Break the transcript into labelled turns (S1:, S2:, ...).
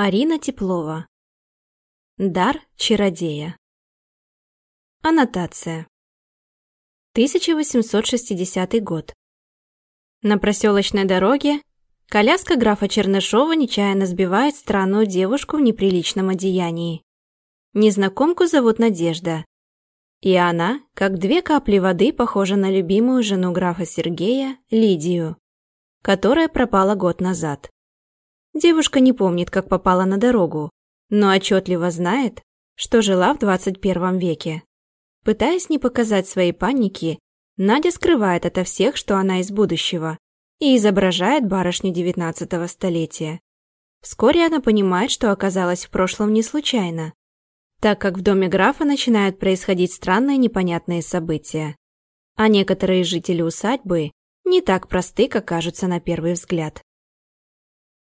S1: Арина Теплова. Дар чародея. Аннотация. 1860 год. На проселочной дороге коляска графа Чернышова нечаянно сбивает странную девушку в неприличном одеянии. Незнакомку зовут Надежда. И она, как две капли воды, похожа на любимую жену графа Сергея, Лидию, которая пропала год назад. Девушка не помнит, как попала на дорогу, но отчетливо знает, что жила в 21 веке. Пытаясь не показать своей паники, Надя скрывает ото всех, что она из будущего, и изображает барышню 19 столетия. Вскоре она понимает, что оказалась в прошлом не случайно, так как в доме графа начинают происходить странные непонятные события. А некоторые жители усадьбы не так просты, как кажутся на первый взгляд.